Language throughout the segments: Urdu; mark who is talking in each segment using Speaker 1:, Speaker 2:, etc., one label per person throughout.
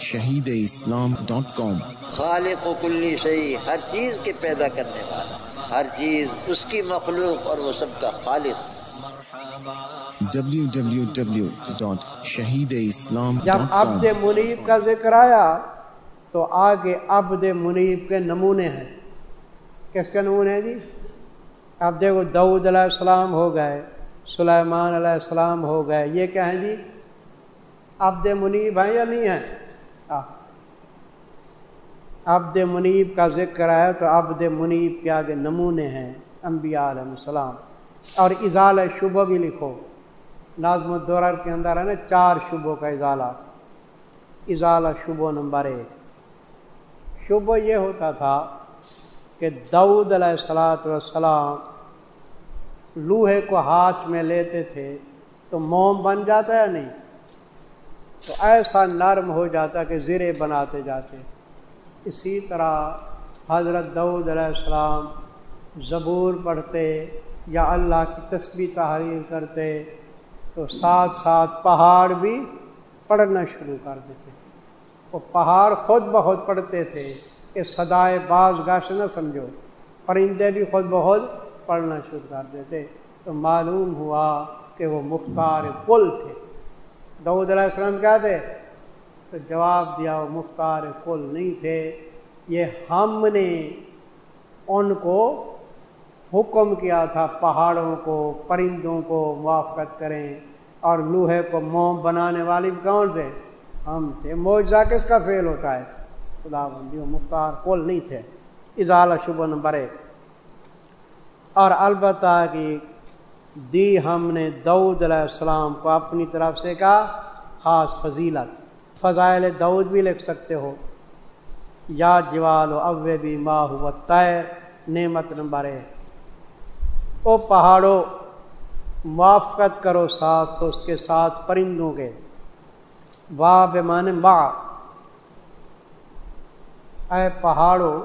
Speaker 1: شہید اسلام ڈاٹ کام۔
Speaker 2: خالق و کلی شہی ہر چیز کے پیدا کرنے والا ہر چیز اس کی مخلوق اور وہ سب کا خالق۔
Speaker 1: شہید اسلام
Speaker 3: جب عبد منیب کا ذکر آیا تو آگے عبد منیب کے نمونے ہیں۔ کس کے نمونے ہیں جی؟ اب دیکھو دعود علیہ السلام ہو گئے سلیمان علیہ السلام ہو گئے یہ کیا ہیں جی؟ عبد منیب ہیں یا نہیں ہیں؟ عبد منیب کا ذکر ہے تو عبد منیب کے آگے نمونے ہیں انبیاء علیہ السلام۔ اور اضال شبہ بھی لکھو۔ نازم الدور کے اندر ہے نا چار شبوں کا اضالہ اضالہ شبہ نمبر ایک۔ شبہ یہ ہوتا تھا کہ دعود علیہ السلاۃ والسلام لوہے کو ہاتھ میں لیتے تھے تو موم بن جاتا ہے نہیں؟ تو ایسا نرم ہو جاتا کہ زرے بناتے جاتے اسی طرح حضرت دعود علیہ السلام زبور پڑھتے یا اللہ کی تسبیح تحریر کرتے تو ساتھ ساتھ پہاڑ بھی پڑھنا شروع کر دیتے۔ وہ پہاڑ خود بہت پڑھتے تھے۔ کہ سدائے بعض گاش نہ سمجھو، پرندے بھی خود بہت پڑھنا شروع کر دیتے۔ تو معلوم ہوا کہ وہ مختار کل تھے۔ دعود علیہ السلام کیا تھے تو جواب دیا، وہ مختار کل نہیں تھے۔ یہ ہم نے ان کو حکم کیا تھا، پہاڑوں کو، پرندوں کو موافقت کریں۔ اور لوہے کو موم بنانے والی کون تھے؟ ہم تھے۔ موجہ کس کا فیل ہوتا ہے؟ خدا بندی مختار کل نہیں تھے۔ اضالہ شبہ نمبر ایک اور البتہ کہ دی ہم نے دعود علیہ السلام کو اپنی طرف سے کہا خاص فضیلت، فضائل دعود بھی لکھ سکتے ہو۔ یا جوال و او بھی ماہ و طیر نعمت نمبر ایک۔ او پہاڑوں، موافقت کرو ساتھ، اس کے ساتھ پرندوں کے۔ واہ بے مان ماں اے پہاڑوں،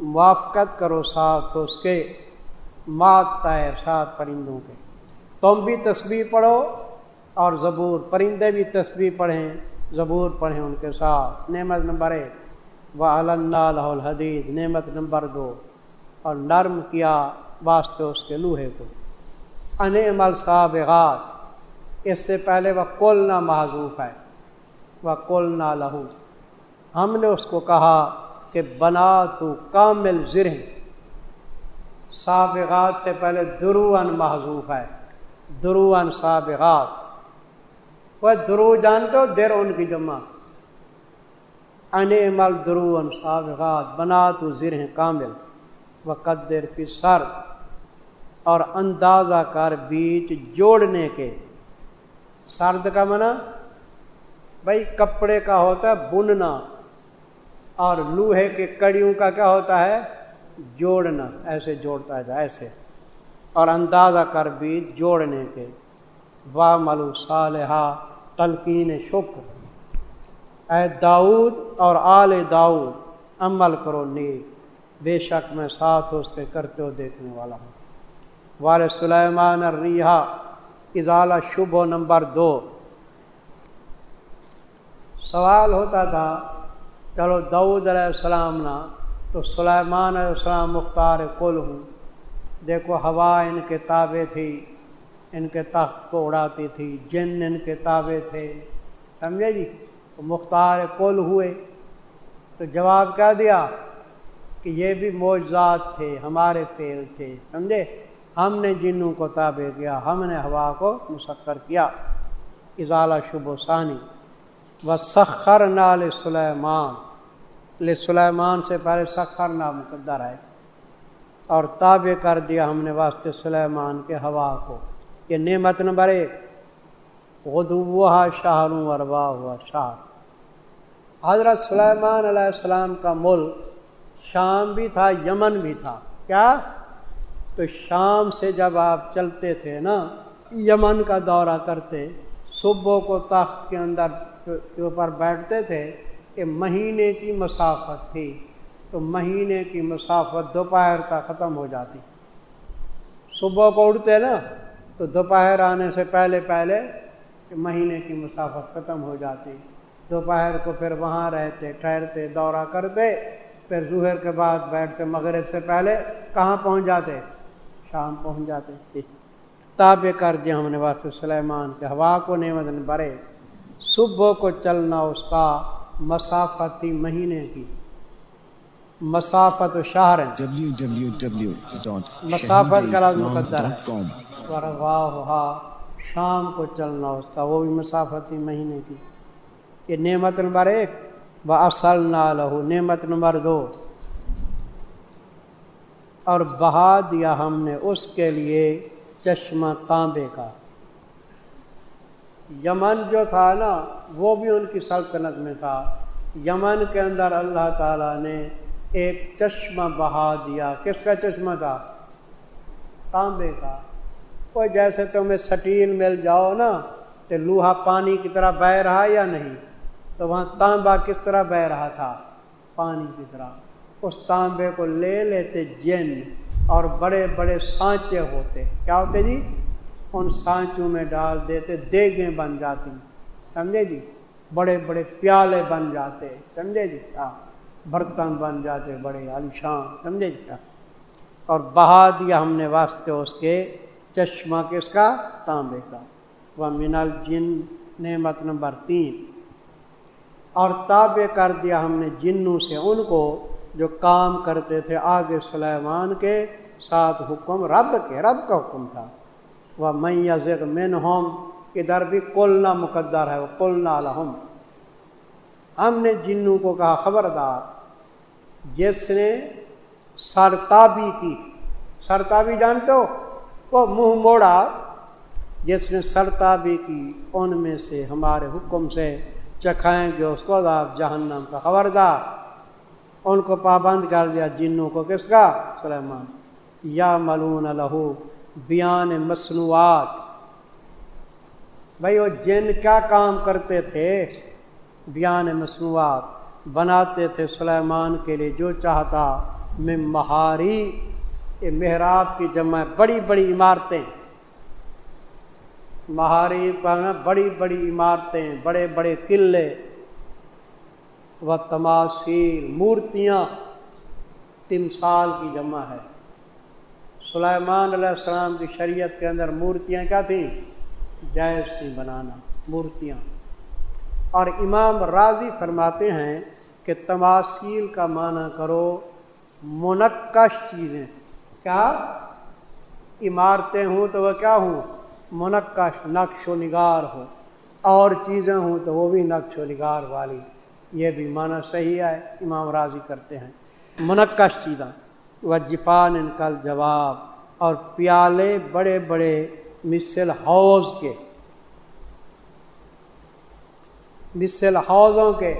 Speaker 3: موافقت کرو ساتھ، اس کے۔ مات تیر ساتھ پرندوں کے۔ تم بھی تصویر پڑھو اور زبور، پرندے بھی تصویر پڑھیں، زبور پڑھیں ان کے ساتھ۔ نعمت نمبر ایک۔ و اللہ الحدید نعمت نمبر دو۔ اور نرم کیا واسطے اس کے لوہے کو۔ ان سابغات اس سے پہلے وہ کل نہ معذوف ہے۔ وہ کل نہ لہو ہم نے اس کو کہا کہ بنا تو کامل زرہ سابغات سے پہلے درو ان محضوف ہے۔ درو ان سابغات۔ وہ درو جانتے ہو؟ دیر ان کی جمع۔ ان مل درو ان سابغات بنا تو زرہ کامل۔ و قدر فی سرد اور اندازہ کر بیچ جوڑنے کے۔ سرد کا منع بھائی کپڑے کا ہوتا ہے بننا۔ اور لوہے کے کڑیوں کا کیا ہوتا ہے؟ جوڑنا، ایسے جوڑتا ہے ایسے۔ اور اندازہ کر بھی جوڑنے کے۔ واہ ملو صالحہ تلقین شکر۔ اے داؤد اور آل داؤد، عمل کرو نیک۔ بے شک میں ساتھ اس کے کرتے ہو دیکھنے والا ہوں۔ وال سلیمان الریحا اضالہ شبہ نمبر دو۔ سوال ہوتا تھا، چلو دعود علیہ السلام نا تو سلیمان علیہ السلام مختار کل ہوں۔ دیکھو ہوا ان کے تابع تھی، ان کے تخت کو اڑاتی تھی، جن ان کے تابع تھے۔ سمجھے جی؟ تو مختار کل ہوئے۔ تو جواب کیا دیا؟ کہ یہ بھی معجزات تھے، ہمارے فیل تھے۔ سمجھے؟ ہم نے جنوں کو تابع کیا، ہم نے ہوا کو مسخر کیا۔ اضالہ شب و ثانی۔ و سخر نال سلیمان سلیمان سے پہلے سخر نا مقدر ہے۔ اور تابع کر دیا ہم نے واسطے سلیمان کے ہوا کو۔ یہ نعمت نمبر ایک۔ غدوہ شاہروں وروا ہوا شاہ حضرت سلیمان علیہ السلام کا ملک شام بھی تھا، یمن بھی تھا۔ کیا؟ تو شام سے جب آپ چلتے تھے نا، یمن کا دورہ کرتے، صبح کو تخت کے اندر کے اوپر بیٹھتے تھے کہ مہینے کی مسافت تھی تو مہینے کی مسافت دوپہر تک ختم ہو جاتی۔ صبح کو اڑتے نا تو دوپہر آنے سے پہلے پہلے کہ مہینے کی مسافت ختم ہو جاتی۔ دوپہر کو پھر وہاں رہتے، ٹھہرتے، دورہ کرتے، پھر ظہر کے بعد بیٹھتے، مغرب سے پہلے کہاں پہنچ جاتے؟ شام پہنچ جاتے۔ تابع کر دیا ہم نے واسطے سلیمان کے ہوا کو نعمت برے صبح کو چلنا اس کا مسافتی مہینے کی۔ مسافت شہر۔ مسافت کا لفظ مقدر ہے۔ شام کو چلنا اس کا وہ بھی مسافتی مہینے کی۔ یہ نعمت نمبر ایک۔ وہ اصل نہ لہو نعمت نمبر دو۔ اور بہا دیا ہم نے اس کے لیے چشمہ تانبے کا۔ یمن جو تھا نا، وہ بھی ان کی سلطنت میں تھا۔ یمن کے اندر اللہ تعالیٰ نے ایک چشمہ بہا دیا۔ کس کا چشمہ تھا؟ تانبے کا۔ وہ جیسے تمہیں سٹیل مل جاؤ نا تو لوہا پانی کی طرح بہ رہا یا نہیں؟ تو وہاں تانبا کس طرح بہ رہا تھا؟ پانی کی طرح۔ اس تانبے کو لے لیتے جن اور بڑے بڑے سانچے ہوتے۔ کیا ہوتے جی؟ ان سانچوں میں ڈال دیتے، دیگیں بن جاتی۔ سمجھے جی؟ بڑے بڑے پیالے بن جاتے، سمجھے جی؟ کیا برتن بن جاتے بڑے عالیشان، سمجھے جی؟ کیا اور بہا دیا ہم نے واسطے اس کے چشمہ کس کا تانبے کا۔ وہ منل جن نعمت نمبر تین۔ اور تابع کر دیا ہم نے جنوں سے ان کو جو کام کرتے تھے آگے سلیمان کے ساتھ حکم، رب کے، رب کا حکم تھا۔ وہ میں من ہوم ادھر بھی کلنا مقدر ہے وہ کلنا الحم ہم نے جنوں کو کہا، خبردار، جس نے سرتابی کی، سرتابی جانتے ہو؟ وہ منہ موڑا، جس نے سرتابی کی، ان میں سے ہمارے حکم سے چکھائیں گے اس کو آپ جہنم کا۔ خبردار، ان کو پابند کر دیا جنوں کو۔ کس کا؟ سلیمان۔ یا ملون لہو بیان مصنوعات۔ بھائی وہ جن کیا کام کرتے تھے؟ بیان مصنوعات۔ بناتے تھے سلیمان کے لیے جو چاہتا۔ میں مہاری۔ محراب کی جمع بڑی بڑی عمارتیں۔ مہاری بڑی بڑی عمارتیں، بڑے بڑے قلعے۔ و تماثیر مورتیاں۔ تمثال کی جمع ہے۔ سلیمان علیہ السلام کی شریعت کے اندر مورتیاں کیا تھیں؟ جائز تھیں بنانا، مورتیاں۔ اور امام راضی فرماتے ہیں کہ تماثیل کا معنی کرو، منقش چیزیں۔ کیا؟ عمارتیں ہوں تو وہ کیا ہوں؟ منقش، نقش و نگار ہو۔ اور چیزیں ہوں تو وہ بھی نقش و نگار والی۔ یہ بھی معنی صحیح ہے، امام راضی کرتے ہیں۔ منقش چیزاں۔ و جفان ان کل جواب اور پیالے بڑے بڑے مسل حوض کے۔ مسل حوضوں کے۔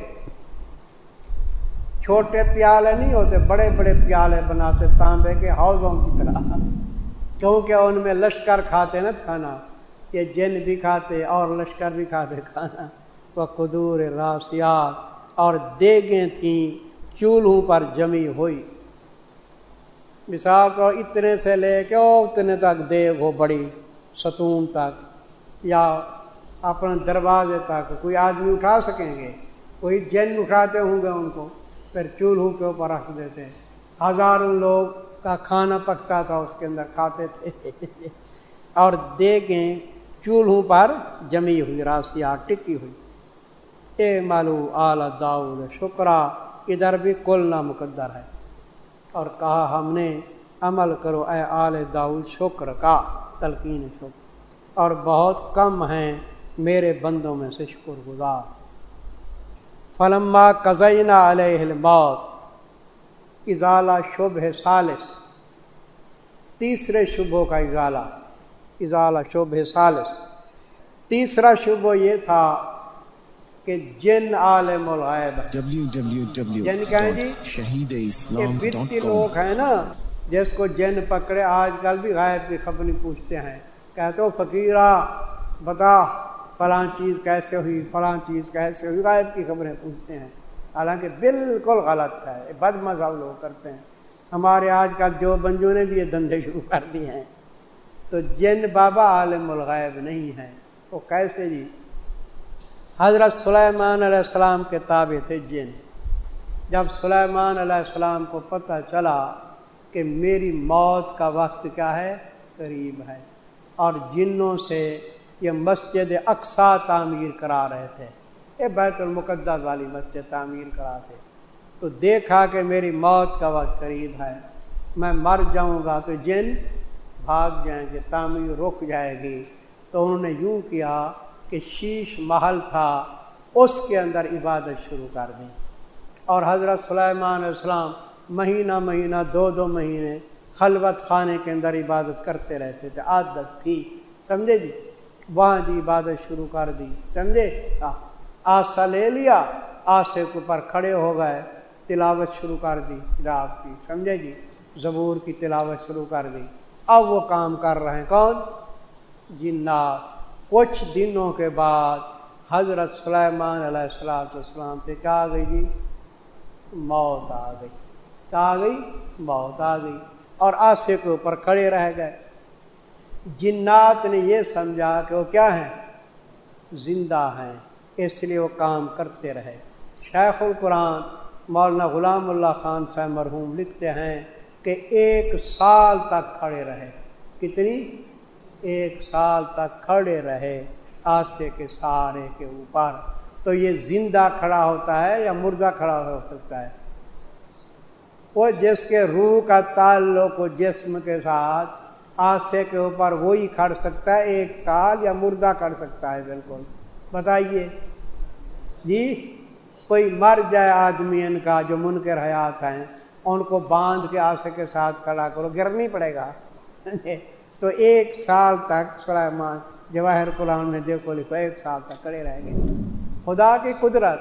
Speaker 3: چھوٹے پیالے نہیں ہوتے، بڑے بڑے پیالے بناتے تانبے کے حوضوں کی طرح۔ کیونکہ ان میں لشکر کھاتے نا کھانا، یہ جن بھی کھاتے اور لشکر بھی کھاتے کھانا۔ وہ قدور راسیات اور دیگیں تھیں، چولہوں پر جمی ہوئی۔ مثال تو اتنے سے لے کے اتنے تک دیگ ہو بڑی ستون تک یا اپنے دروازے تک کوئی آدمی اٹھا سکیں گے کوئی جن اٹھاتے ہوں گے ان کو پھر چولہوں کے اوپر رکھ دیتے ہزاروں لوگ کا کھانا پکتا تھا اس کے اندر کھاتے تھے اور دیگیں چولہوں پر جمی ہوئی راسیہ ٹکی ہوئی اے مالو اعلی داؤد شکرا ادھر بھی کل نہ مقدر ہے اور کہا ہم نے، عمل کرو اے آل داؤد، شکر کا تلقین شکر۔ اور بہت کم ہیں میرے بندوں میں سے شکر گزار فلما کزینہ علیہ الموت، اضالہ شبہ سالس تیسرے شبوں کا اضالہ اضالہ شبہ سالس تیسرا شبہ یہ تھا کہ جن عالم الغیب جن کہیں جی شہید اسلام لوگ ہیں نا جس کو جن پکڑے آج کل بھی غائب کی خبر نہیں پوچھتے ہیں۔ کہتے ہو فقیرہ بتا فلاں چیز کیسے ہوئی فلاں چیز کیسے ہوئی غائب کی خبریں پوچھتے ہیں۔ حالانکہ بالکل غلط ہے بد مذہب لوگ کرتے ہیں۔ ہمارے آج کل جو بنجو نے بھی یہ دندے شروع کر دیے ہیں۔ تو جن بابا عالم الغیب نہیں ہے وہ کیسے جی حضرت سلیمان علیہ السلام کے تابع تھے جن۔ جب سلیمان علیہ السلام کو پتہ چلا کہ میری موت کا وقت کیا ہے، قریب ہے۔ اور جنوں سے یہ مسجد اقسا تعمیر کرا رہے تھے۔ یہ بیت المقدس والی مسجد تعمیر کرا تھے۔ تو دیکھا کہ میری موت کا وقت قریب ہے۔ میں مر جاؤں گا تو جن بھاگ جائیں گے، تعمیر رک جائے گی۔ تو انہوں نے یوں کیا کہ شیش محل تھا، اس کے اندر عبادت شروع کر دی۔ اور حضرت سلیمان علیہ السلام مہینہ مہینہ، دو دو مہینے خلوت خانے کے اندر عبادت کرتے رہتے تھے۔ عادت تھی، سمجھے جی؟ وہاں جی عبادت شروع کر دی، سمجھے؟ آسا لے لیا، آسے کے اوپر کھڑے ہو گئے، تلاوت شروع کر دی کتاب کی، سمجھے جی؟ زبور کی تلاوت شروع کر دی۔ اب وہ کام کر رہے ہیں کون؟ جنات۔ کچھ دنوں کے بعد حضرت سلیمان علیہ السلام السلام پہ کیا آ گئی جی؟ موت آ گئی۔ کیا آ گئی؟ موت آ گئی۔ اور آسے کے اوپر کھڑے رہ گئے۔ جنات نے یہ سمجھا کہ وہ کیا ہیں؟ زندہ ہیں۔ اس لیے وہ کام کرتے رہے۔ شیخ القرآن مولانا غلام اللہ خان صاحب مرحوم لکھتے ہیں کہ ایک سال تک کھڑے رہے۔ کتنی؟ ایک سال تک کھڑے رہے آسے کے سارے کے اوپر۔ تو یہ زندہ کھڑا ہوتا ہے یا مردہ کھڑا ہو سکتا ہے؟ وہ جس کے روح کا تعلق جسم کے ساتھ آسے کے اوپر وہی کھڑ سکتا ہے، ایک سال یا مردہ کھڑ سکتا ہے۔ بالکل۔ بتائیے۔ جی کوئی مر جائے آدمی ان کا جو من کے حیات ہیں، ان کو باندھ کے آسے کے ساتھ کھڑا کرو گر نہیں پڑے گا۔ تو ایک سال تک سلیمان جواہر قرآن میں دیکھو لکھو، ایک سال تک کھڑے رہ گئے۔ خدا کی قدرت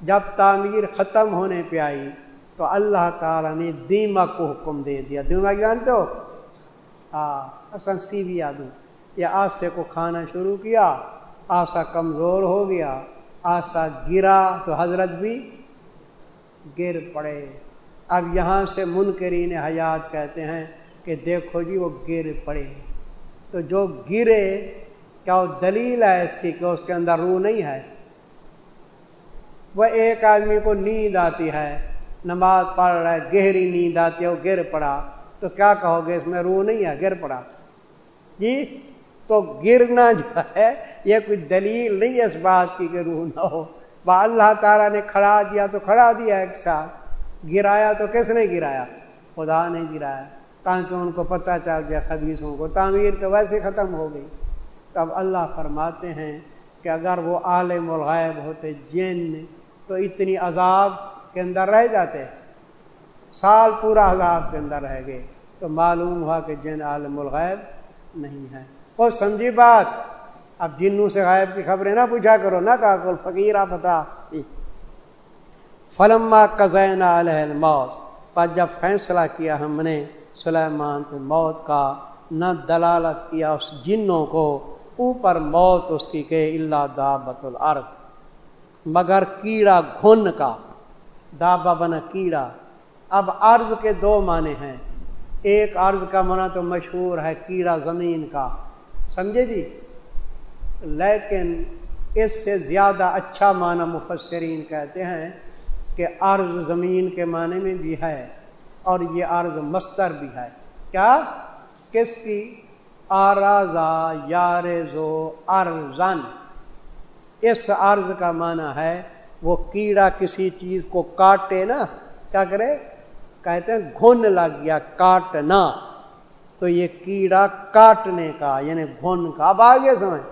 Speaker 3: جب تعمیر ختم ہونے پہ آئی تو اللہ تعالیٰ نے دیمک کو حکم دے دیا۔ دیمک جانتے ہو؟ ہاں سی بھی دوں یہ آسے کو کھانا شروع کیا، آسا کمزور ہو گیا، آسا گرا تو حضرت بھی گر پڑے۔ اب یہاں سے منکرین حیات کہتے ہیں کہ دیکھو جی وہ گر پڑے۔ تو جو گرے، کیا وہ دلیل ہے اس کی کہ اس کے اندر روح نہیں ہے؟ وہ ایک آدمی کو نیند آتی ہے، نماز پڑھ رہا ہے، گہری نیند آتی ہے، وہ گر پڑا۔ تو کیا کہو گے؟ اس میں روح نہیں ہے، گر پڑا۔ جی تو گرنا جو ہے، یہ کوئی دلیل نہیں ہے اس بات کی کہ روح نہ ہو۔ وہ اللہ تعالیٰ نے کھڑا دیا تو کھڑا دیا ایک ساتھ۔ گرایا تو کس نے گرایا؟ خدا نے گرایا۔ تاکہ ان کو پتہ چل گیا خبیصوں کو، تعمیر تو ویسے ختم ہو گئی۔ تب اللہ فرماتے ہیں کہ اگر وہ عالم الغیب ہوتے جن تو اتنی عذاب کے اندر رہ جاتے۔ سال پورا عذاب کے اندر رہ گئے۔ تو معلوم ہوا کہ جن عالم الغیب نہیں ہے۔ وہ سمجھی بات، اب جنوں سے غائب کی خبریں نہ پوچھا کرو، نہ کہا کل فقیرہ پتا فلما کزین علیہ الموت، پر جب فیصلہ کیا ہم نے سلیمان پہ موت کا نہ دلالت کیا اس جنوں کو، اوپر موت اس کی کہ اللہ دابت العرض مگر کیڑا گھن کا، دابا بنا کیڑا۔ اب عرض کے دو معنی ہیں۔ ایک عرض کا منع تو مشہور ہے کیڑا زمین کا۔ سمجھے جی؟ لیکن اس سے زیادہ اچھا معنی مفسرین کہتے ہیں کہ عرض زمین کے معنی میں بھی ہے۔ اور یہ عرض مستر بھی ہے۔ کیا؟ کس کی؟ آرازا یارزو ارزن۔ اس عرض کا معنی ہے وہ کیڑا کسی چیز کو کاٹے نا، کیا کرے؟ کہتے ہیں گھن لگ گیا، کاٹنا۔ تو یہ کیڑا کاٹنے کا یعنی گھن کا۔ اب آگے سمجھ۔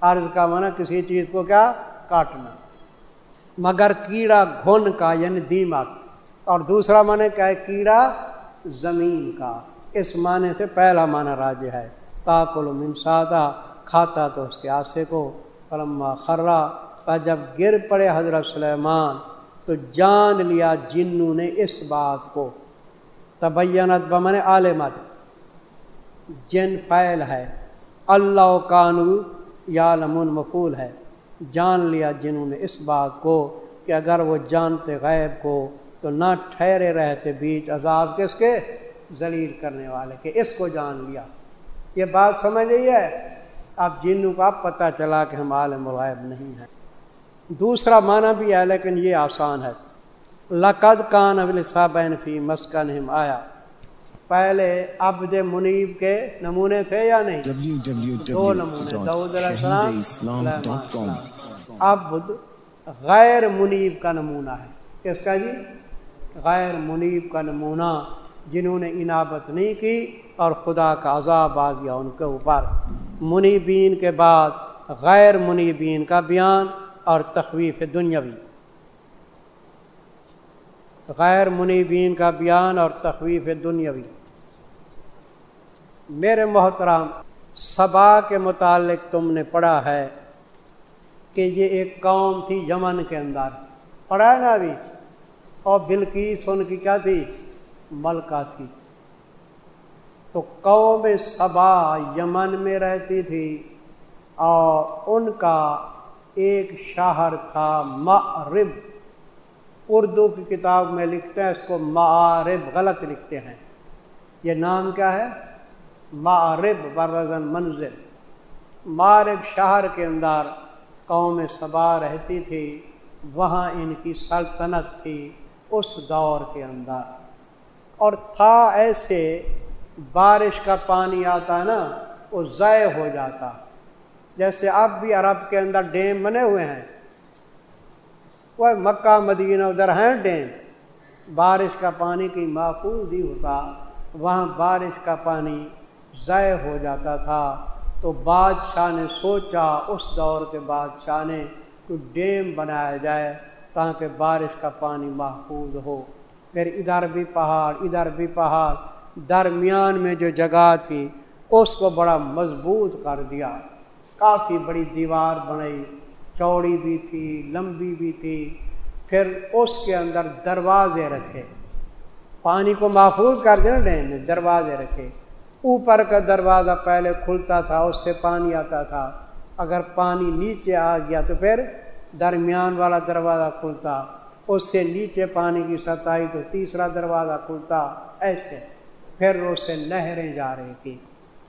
Speaker 3: عرض کا مانا کسی چیز کو کیا؟ کاٹنا۔ مگر کیڑا گھن کا یعنی دیمک اور دوسرا معنی کیا ہے؟ کیڑا زمین کا۔ اس معنی سے پہلا معنی راج ہے۔ تاکل من سادہ، کھاتا تو اس کے آسے کو۔ پلما خرا، پر جب گر پڑے حضرت سلیمان، تو جان لیا جنو نے اس بات کو۔ تبینت بمن عالمت۔ جن فعل ہے۔ اللہ کانو یا لمن مفول ہے۔ جان لیا جنہوں نے اس بات کو کہ اگر وہ جانتے غیب کو تو نہ ٹھہرے رہتے بیچ عذاب کس کے ذلیل کرنے والے کہ اس کو جان لیا۔ یہ بات سمجھ رہی ہے؟ اب جنوں کا پتہ چلا کہ ہم عالم غائب نہیں ہیں۔ دوسرا معنی بھی ہے لیکن یہ آسان ہے۔ لقد کان ابل صابین فی مسکن آیا۔ پہلے عبد منیب کے نمونے تھے یا نہیں؟ دو نمونے السلام۔ عبد غیر منیب کا نمونہ ہے۔ کس کا جی؟ غیر منیب کا نمونہ جنہوں نے انابت نہیں کی اور خدا کا عذاب آ گیا ان کے اوپر۔ منیبین کے بعد غیر منیبین کا بیان اور تخویف دنیاوی۔ غیر منیبین کا بیان اور تخویف دنیاوی۔ میرے محترام صبا کے متعلق تم نے پڑھا ہے کہ یہ ایک قوم تھی یمن کے اندر۔ پڑھا ہے نا ابھی؟ اور بلکیس ان کی کیا تھی؟ ملکہ تھی۔ تو قوم صبا یمن میں رہتی تھی اور ان کا ایک شہر تھا معرب۔ اردو کی کتاب میں لکھتے ہیں، اس کو معرب غلط لکھتے ہیں۔ یہ نام کیا ہے؟ معرب برزن منزل۔ معرب شہر کے اندر قوم صبا رہتی تھی، وہاں ان کی سلطنت تھی۔ اس دور کے اندر۔ اور تھا ایسے، بارش کا پانی آتا ہے نا، وہ ضائع ہو جاتا۔ جیسے اب بھی عرب کے اندر ڈیم بنے ہوئے ہیں۔ وہ مکہ، مدینہ، ادھر ہیں ڈیم۔ بارش کا پانی کی محفوظ ہی ہوتا، وہاں بارش کا پانی ضائع ہو جاتا تھا۔ تو بادشاہ نے سوچا، اس دور کے بادشاہ نے کوئی ڈیم بنایا جائے تاکہ بارش کا پانی محفوظ ہو۔ پھر ادھر بھی پہاڑ، ادھر بھی پہاڑ۔ درمیان میں جو جگہ تھی، اس کو بڑا مضبوط کر دیا۔ کافی بڑی دیوار بنائی۔ چوڑی بھی تھی، لمبی بھی تھی۔ پھر اس کے اندر دروازے رکھے۔ پانی کو محفوظ کر دینا ڈیم میں، دروازے رکھے۔ اوپر کا دروازہ پہلے کھلتا تھا، اس سے پانی آتا تھا۔ اگر پانی نیچے آ گیا تو پھر درمیان والا دروازہ کھلتا، اس سے نیچے پانی کی سطح تو تیسرا دروازہ کھلتا، ایسے پھر اس سے نہریں جا رہی تھی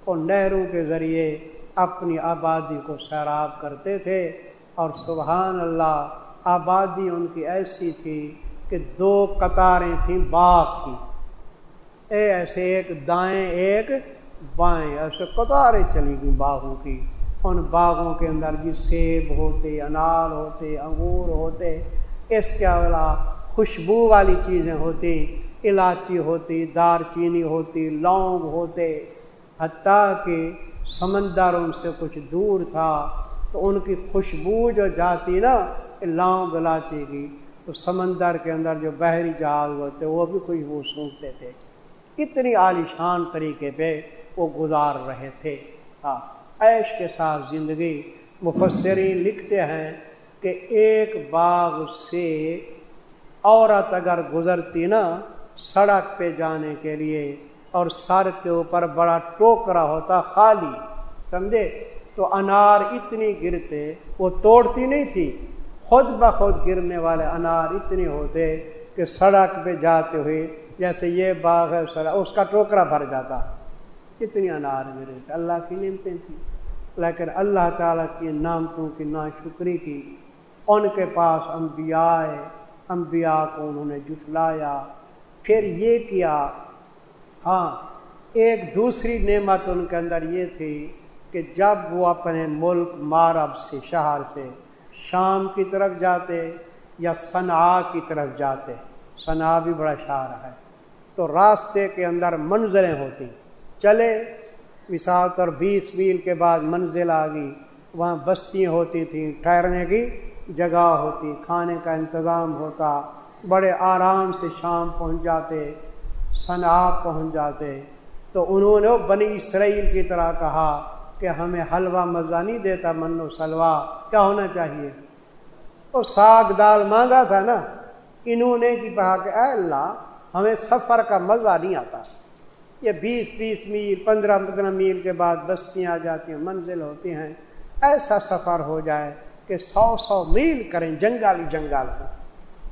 Speaker 3: اور نہروں کے ذریعے اپنی آبادی کو سیراب کرتے تھے۔ اور سبحان اللہ، آبادی ان کی ایسی تھی کہ دو قطاریں تھیں، باغ کی اے ایسے ایک، دائیں ایک، بائیں۔ ایسے قطاریں چلی گئی باغوں کی۔ ان باغوں کے اندر بھی سیب ہوتے، انار ہوتے، انگور ہوتے، اس کے علاوہ خوشبو والی چیزیں ہوتی، الائچی ہوتی، دار چینی ہوتی، لونگ ہوتے، حتیٰ کہ سمندر ان سے کچھ دور تھا تو ان کی خوشبو جو جاتی نا لونگ الائچی کی، تو سمندر کے اندر جو بحری جہاز ہوتے، وہ بھی خوشبو سونگتے تھے۔ کتنی عالیشان طریقے پہ وہ گزار رہے تھے۔ ہاں۔ عیش کے ساتھ زندگی مفسرین لکھتے ہیں کہ ایک باغ سے عورت اگر گزرتی نا، سڑک پہ جانے کے لیے اور سر کے اوپر بڑا ٹوکرا ہوتا خالی، سمجھے؟ تو انار اتنی گرتے، وہ توڑتی نہیں تھی۔ خود بخود گرنے والے انار اتنے ہوتے کہ سڑک پہ جاتے ہوئے جیسے یہ باغ ہے، سڑک، اس کا ٹوکرا بھر جاتا۔ اتنی انار گرے اللہ کی نعمتیں تھیں۔ لیکن اللہ تعالیٰ کی نعمتوں کی نا شکری کی، ان کے پاس انبیاء ہے انبیاء کو انہوں نے جٹلایا پھر یہ کیا۔ ہاں ایک دوسری نعمت ان کے اندر یہ تھی کہ جب وہ اپنے ملک مارب سے، شہر سے شام کی طرف جاتے یا صنعا کی طرف جاتے صنع بھی بڑا شہر ہے۔ تو راستے کے اندر منزلیں ہوتی، چلے مثال طور بیس میل کے بعد منزل آ گئی۔ وہاں بستیاں ہوتی تھیں، ٹھہرنے کی جگہ ہوتی، کھانے کا انتظام ہوتا۔ بڑے آرام سے شام پہنچ جاتے صنع پہنچ جاتے۔ تو انہوں نے بنی اسرائیل کی طرح کہا کہ ہمیں حلوہ مزہ نہیں دیتا من و سلوا کیا ہونا چاہیے؟ وہ ساگ دال مانگا تھا نا، انہوں نے کہا کہ اے اللہ، ہمیں سفر کا مزہ نہیں آتا۔ یہ بیس بیس میل، پندرہ پندرہ میل کے بعد بستیاں آ جاتی ہیں، منزل ہوتی ہیں۔ ایسا سفر ہو جائے کہ سو سو میل کریں، جنگل جنگل ہو۔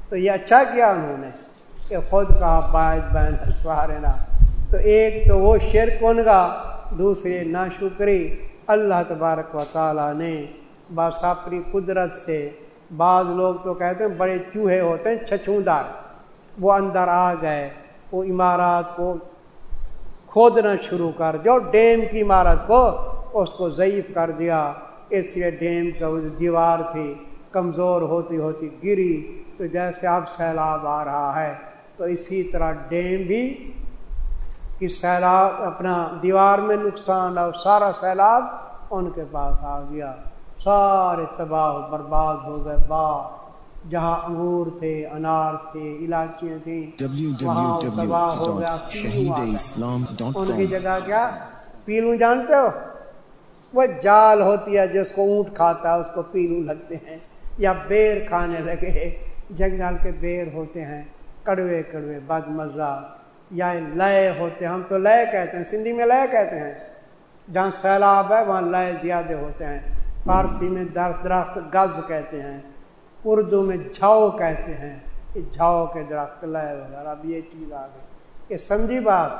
Speaker 3: تو یہ اچھا کیا انہوں نے؟ کہ خود کہا باعث بین سوارنا تو ایک تو وہ شرک ان کا، دوسرے ناشکری۔ اللہ تبارک و تعالیٰ نے بس اپنی قدرت سے بعض لوگ تو کہتے ہیں بڑے چوہے ہوتے ہیں چھچوندار وہ اندر آ گئے، وہ عمارات کو کھودنا شروع کر جو ڈیم کی عمارت کو اس کو ضعیف کر دیا۔ اس لیے ڈیم کا وہ دیوار تھی، کمزور ہوتی ہوتی گری۔ تو جیسے اب سیلاب آ رہا ہے، تو اسی طرح ڈیم بھی کہ سیلاب، اپنا دیوار میں نقصان اور سارا سیلاب ان کے پاس آ گیا۔ سارے تباہ برباد ہو گئے باغ جہاں انگور تھے انار تھے الائچیاں تھیں وہاں تباہ ہو گیا ان کی جگہ کیا؟ پیلو جانتے ہو؟ وہ جال ہوتی ہے جس کو اونٹ کھاتا ہے اس کو پیلو لگتے ہیں یا بیر کھانے لگے جنگل کے بیر ہوتے ہیں کڑوے کڑوے بد مزہ یا لیے ہوتے ہیں۔ ہم تو لیے کہتے ہیں سندھی میں لیے کہتے ہیں۔ جہاں سیلاب ہے وہاں لیے زیادہ ہوتے ہیں۔ فارسی میں درخت درخت گز کہتے ہیں۔ اردو میں جھاؤ کہتے ہیں کہ جھاؤ کے درخت لیے وغیرہ اب یہ چیز آ گئی۔ یہ سمجھی بات،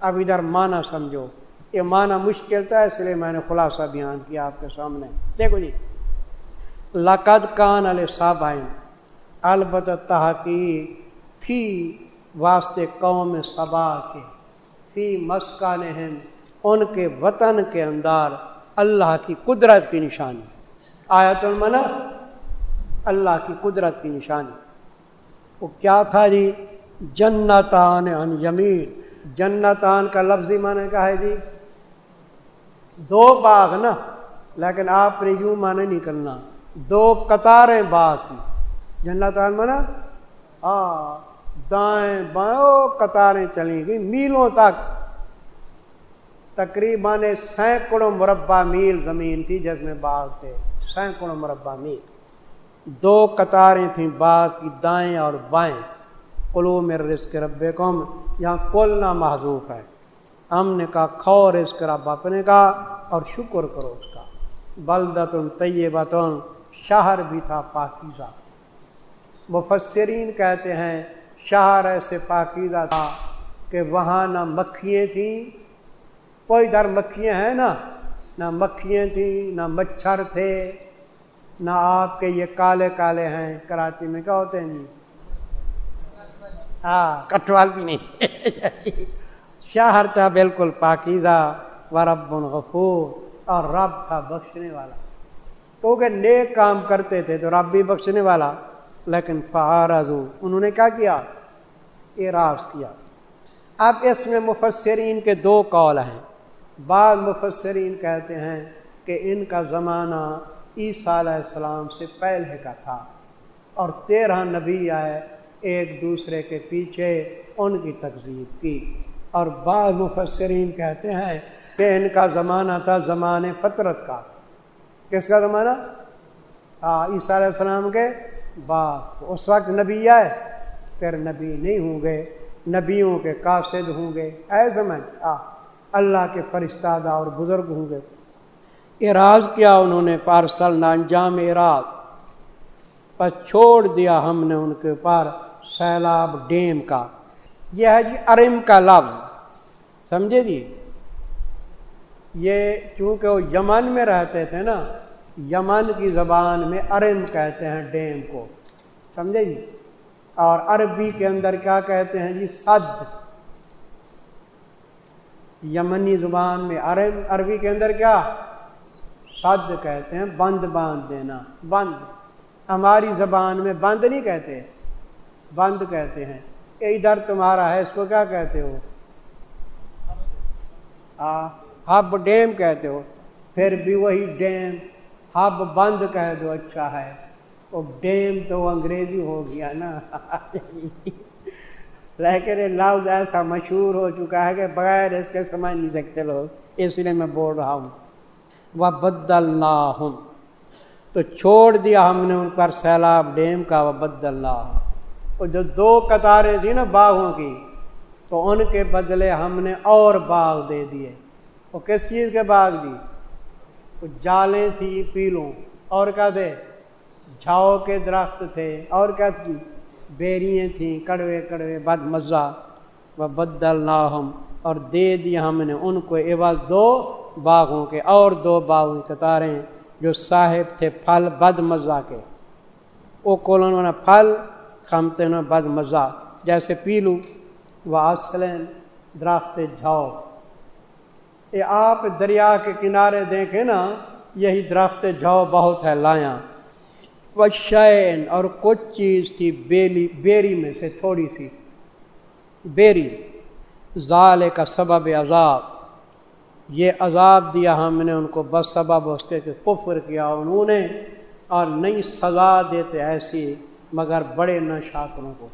Speaker 3: اب ادھر معنی سمجھو۔ یہ معنی مشکل تھا، اس لیے میں نے خلاصہ بیان کیا آپ کے سامنے۔ دیکھو جی لقد کان علیہ صاحب البت تحقیق تھی واسطے قوم صبا کے۔ فی مسکان ان کے وطن کے اندر اللہ کی قدرت کی نشانی۔ آیت المنا اللہ کی قدرت کی نشانی۔ وہ کیا تھا جی؟ جنتان ان یمین۔ جنتان کا لفظی معنی کا ہے جی؟ دو باغ نا، لیکن آپ نے یوں معنی نہیں کرنا۔ دو قطاریں باغ کی جنتان مانا؟ آ، دائیں بائیں قطاریں چلیں گی میلوں تک۔ تقریباً سینکڑوں مربع میل زمین تھی جس میں باغ تھے۔ سینکڑوں مربع میل۔ دو قطاریں تھیں باغ کی دائیں اور بائیں۔ کلو میں رزق رب قوم یہاں کل نہ محضوف ہے۔ ہم نے کہا کھو رزق رب اپنے کا اور شکر کرو اس کا۔ بلدتن طیبتن، شہر بھی تھا پاکیزہ۔ مفسرین کہتے ہیں، شہر ایسے پاکیزہ تھا کہ وہاں نہ مکھیاں تھیں۔ کوئی در مکھیاں ہیں نا؟ نہ مکھیاں تھیں، نہ مچھر تھے۔ نہ آپ کے یہ کالے کالے ہیں، کراچی میں کیا ہوتے ہیں جی؟ ہاں کٹوال بھی نہیں۔ شہر تھا بالکل پاکیزہ و رب غفور، اور رب تھا بخشنے والا۔ تو کہ نیک کام کرتے تھے تو رب بھی بخشنے والا، لیکن فہارضو انہوں نے کیا کیا؟ اعراض کیا۔ اب اس میں مفسرین کے دو قول ہیں۔ بعض مفسرین کہتے ہیں کہ ان کا زمانہ عیسیٰ علیہ السلام سے پہلے کا تھا اور تیرہ نبی آئے ایک دوسرے کے پیچھے ان کی تقزیب کی۔ اور بعض مفسرین کہتے ہیں کہ ان کا زمانہ تھا زمان فطرت کا۔ کس کا زمانہ؟ ہاں عیسیٰ علیہ السلام کے بعد۔ تو اس وقت نبی آئے پھر نبی نہیں ہوں گے، نبیوں کے قاصد ہوں گے۔ اے زمن، آ، اللہ کے فرشتہ اور بزرگ ہوں گے۔ اراض کیا انہوں نے، پارسل انجام اراض پر چھوڑ دیا ہم نے ان کے اوپر سیلاب ڈیم کا۔ یہ ہے جی ارم کا لفظ۔ سمجھے جی؟ یہ چونکہ وہ یمن میں رہتے تھے نا، یمن کی زبان میں ارم کہتے ہیں ڈیم کو۔ سمجھے جی؟ اور عربی کے اندر کیا کہتے ہیں جی؟ صد۔ یمنی زبان میں عرب عربی کے اندر کیا؟ صد کہتے ہیں، بند باندھ دینا، بند۔ ہماری زبان میں بند نہیں کہتے، بند کہتے ہیں۔ ادھر تمہارا ہے، اس کو کیا کہتے ہو؟ ہب ڈیم کہتے ہو۔ پھر بھی وہی ڈیم۔ ہب بند کہہ دو اچھا ہے۔ وہ ڈیم تو انگریزی ہو گیا نا۔ لیکن لفظ ایسا مشہور ہو چکا ہے کہ بغیر اس کے سمجھ نہیں سکتے لوگ۔ اس لیے میں بول رہا ہوں۔ وہ بدل ہوں تو چھوڑ دیا ہم نے ان پر سیلاب، ڈیم کا وہ بدل وہ جو دو قطاریں تھیں نا باغوں کی، تو ان کے بدلے ہم نے اور باغ دے دیے۔ وہ کس چیز کے باغ دی وہ جالیں تھیں پیلوں۔ اور کیا تھے؟ جھاؤ کے درخت تھے۔ اور کیا تھی بیریاں تھیں۔ کڑوے کڑوے بد مزہ و بدل اور دے دیا ہم نے ان کو۔ عوض دو باغوں کے اور دو باغوں قطاریں جو صاحب تھے پھل بد مزہ کے۔ وہ کولن پھل خامتے نا بد مزہ جیسے پیلو و اصلین درخت جھاؤ۔ یہ آپ دریا کے کنارے دیکھیں نا، یہی درخت جھاؤ بہت ہے لایا وہ شین اور کچھ چیز تھی بیلی، بیری میں سے تھوڑی سی۔ بیری ظال کا سبب عذاب۔ یہ عذاب دیا ہم نے ان کو بس سبب اس کے کفر کیا انہوں نے اور نئی سزا دیتے ایسی مگر بڑے نہ شاکروں کو۔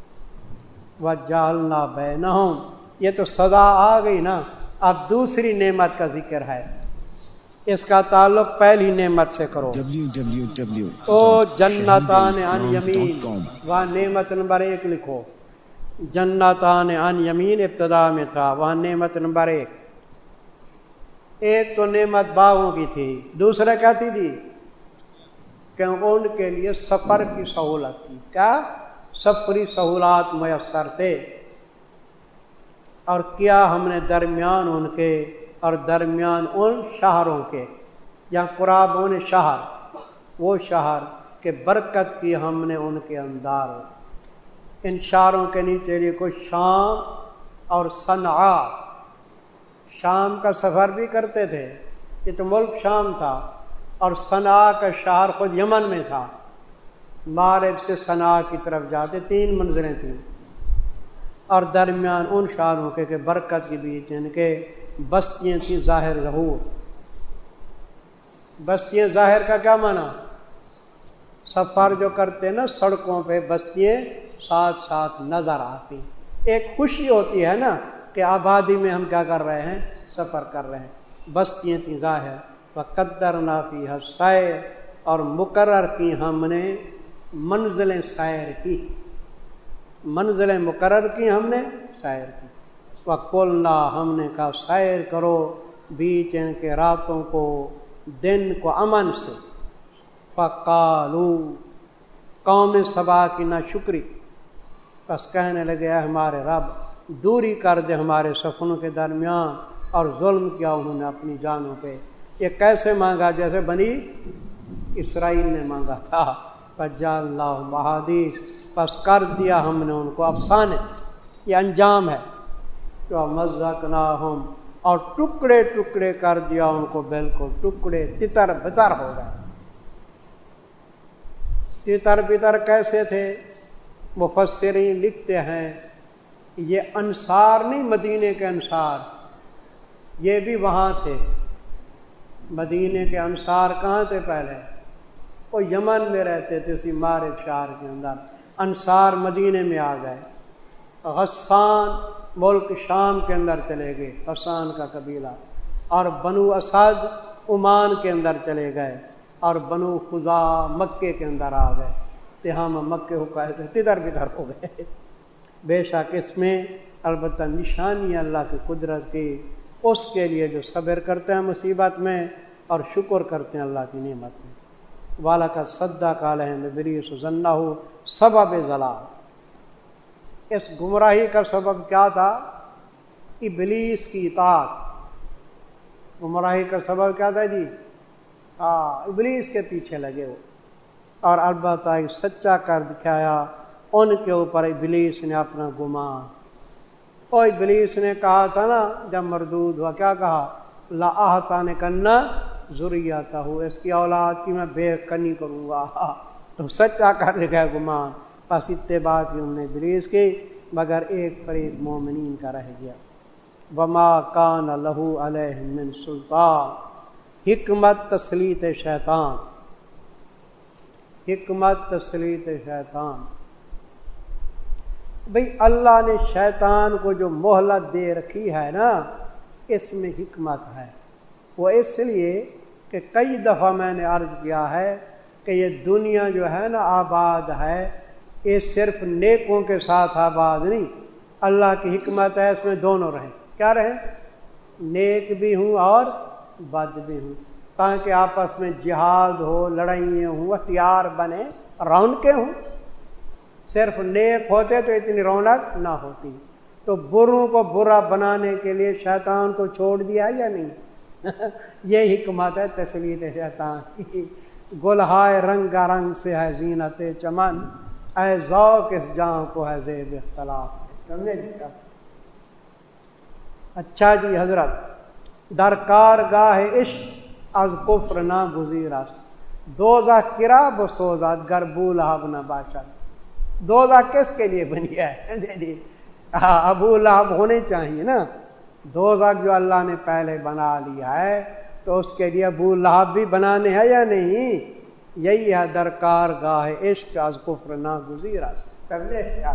Speaker 3: وہ جالنا بے نہ ہوں یہ تو سزا آ گئی نا۔ اب دوسری نعمت کا ذکر ہے۔ اس کا تعلق پہلی نعمت سے کرو۔ تو جنتان ان یمین۔ وہاں نعمت نمبر ایک لکھو۔ جنتان ان یمین ابتدا میں تھا۔ وہاں نعمت نمبر ایک۔ ایک تو نعمت باغوں کی تھی دوسرا کیا تھی جی؟ کہ ان کے لیے سفر کی سہولت تھی۔ کیا؟ سفری سہولات میسر تھے۔ اور کیا ہم نے درمیان ان کے اور درمیان ان شہروں کے، یا قرآب شہر، وہ شہر کے برکت کی ہم نے ان کے اندار ان شہروں کے نیچے لیے کچھ شام اور صنعا شام کا سفر بھی کرتے تھے، یہ تو ملک شام تھا، اور صنع کا شہر خود یمن میں تھا۔ مارب سے صنع کی طرف جاتے، تین منظریں تھیں۔ اور درمیان ان شہروں کے کہ برکت کے بیچ یعنی ان کے بستیاں تھیں ظاہر ظہور۔ بستیاں ظاہر کا کیا معنی؟ سفر جو کرتے نا، سڑکوں پہ بستیاں ساتھ ساتھ نظر آتی۔ ایک خوشی ہوتی ہے نا کہ آبادی میں ہم کیا کر رہے ہیں؟ سفر کر رہے ہیں۔ بستیاں تھیں ظاہر۔ و قدر نافی حسائر اور مقرر کی ہم نے منزلیں سیر کی۔ منزلیں مقرر کی ہم نے سیر کی۔ وکولنا ہم نے کہا سیر کرو بیچ ان کے راتوں کو، دن کو امن سے۔ فقالو، قوم صبا کی نہ شکری بس کہنے لگے ہمارے رب دوری کر دے ہمارے سفنوں کے درمیان اور ظلم کیا انہوں نے اپنی جانوں پہ۔ یہ کیسے مانگا؟ جیسے بنی اسرائیل نے مانگا تھا۔ پجا اللہ بہادیث بس کر دیا ہم نے ان کو۔ افسانے، یہ انجام ہے۔ جو مذہق نہ ہم اور ٹکڑے ٹکڑے کر دیا ان کو۔ بالکل ٹکڑے تتر بتر ہو گئے۔ تتر بتر کیسے تھے؟ مفسرین لکھتے ہیں یہ انصار نہیں، مدینے کے انصار۔ یہ بھی وہاں تھے۔ مدینے کے انصار کہاں تھے پہلے؟ وہ یمن میں رہتے تھے، اسی مار شہر کے اندر۔ انصار مدینے میں آ گئے۔ غسان ملک شام کے اندر چلے گئے، غسان کا قبیلہ۔ اور بنو اسد عمان کے اندر چلے گئے۔ اور بنو خدا مکے کے اندر آ گئے۔ تو ہم مکے ہو کہتے تدھر بدھر ہو گئے۔ بے شک اس میں البتہ نشانی اللہ کی قدرت کی، اس کے لیے جو صبر کرتے ہیں مصیبت میں اور شکر کرتے ہیں اللہ کی نعمت میں۔ والا کا صدا کالحم بریس ذنّ ہو سبب ضلع اس گمراہی کا سبب کیا تھا؟ ابلیس کی اطاعت۔ گمراہی کا سبب کیا تھا جی؟ ہاں ابلیس کے پیچھے لگے وہ۔ اور البتہ سچا کر دکھایا ان کے اوپر ابلیس نے اپنا گمان۔ اور ابلیس نے کہا تھا نا، جب مردود ہوا، کیا کہا؟ لا نے کرنا ضروری آتا ہو اس کی اولاد کی میں بے کنی کروں گا۔ تو سچا کر دکھایا گمان۔ بس اتباع کی انہوں نے ابلیس کی، مگر ایک فریق مومنین کا رہ گیا۔ وما کان لہو علیہ من سلطان، حکمت تسلیت شیطان۔ حکمت تسلیت شیطان۔ بھئی اللہ نے شیطان کو جو مہلت دے رکھی ہے نا، اس میں حکمت ہے۔ وہ اس لیے کہ کئی دفعہ میں نے عرض کیا ہے کہ یہ دنیا جو ہے نا آباد ہے، یہ صرف نیکوں کے ساتھ آباد نہیں، اللہ کی حکمت ہے، اس میں دونوں رہیں۔ کیا رہیں؟ نیک بھی ہوں اور بد بھی ہوں۔ تاکہ آپس میں جہاد ہو، لڑائیاں ہوں، ہتھیار بنے رون کے ہوں۔ صرف نیک ہوتے تو اتنی رونق نہ ہوتی۔ تو بروں کو برا بنانے کے لیے شیطان کو چھوڑ دیا یا نہیں؟ یہ حکمت ہے تصویر شیطان کی۔ گلہائے رنگا رنگ سے ہے زینت چمن، اے ذوق اس جان کو ہے زیب اختلاف۔ سمجھے جی اچھا جی حضرت درکار گاہ عشق از کفر نہ گزیرست۔ دوزہ کرا بسوزت گر بولہب نہ باشد۔ دوزہ کس کے لیے بنی ہے؟ ہاں، ابو لہب ہونے چاہیے نا۔ دوزہ جو اللہ نے پہلے بنا لیا ہے، تو اس کے لیے ابو لہب بھی بنانے ہیں یا نہیں؟ یہی ہے درکار گاہ عشق از کفر نہ گزیرست کرنے کیا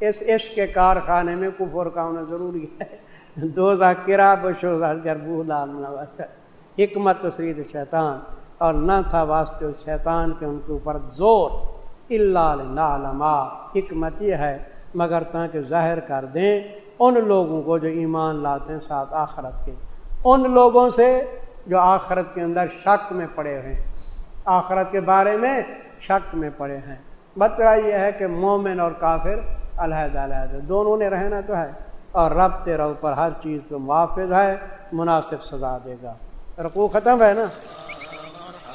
Speaker 3: اس عشق کے کارخانے میں کفر کا ہونا ضروری ہے۔ دو کرا بشو گربو لال حکمت تصرید شیطان۔ اور نہ تھا واسطے اس شیطان کے ان کے اوپر زور۔ اللہ حکمت یہ ہے، مگر تاکہ ظاہر کر دیں ان لوگوں کو جو ایمان لاتے ہیں ساتھ آخرت کے۔ ان لوگوں سے جو آخرت کے اندر شک میں پڑے ہوئے ہیں۔ آخرت کے بارے میں شک میں پڑے ہیں۔ بترا یہ ہے کہ مومن اور کافر علیحدہ علیحدہ، دونوں نے رہنا تو ہے۔ اور رب تیرا اوپر ہر چیز کو محافظ ہے، مناسب سزا دے گا۔ رقو ختم ہے نا؟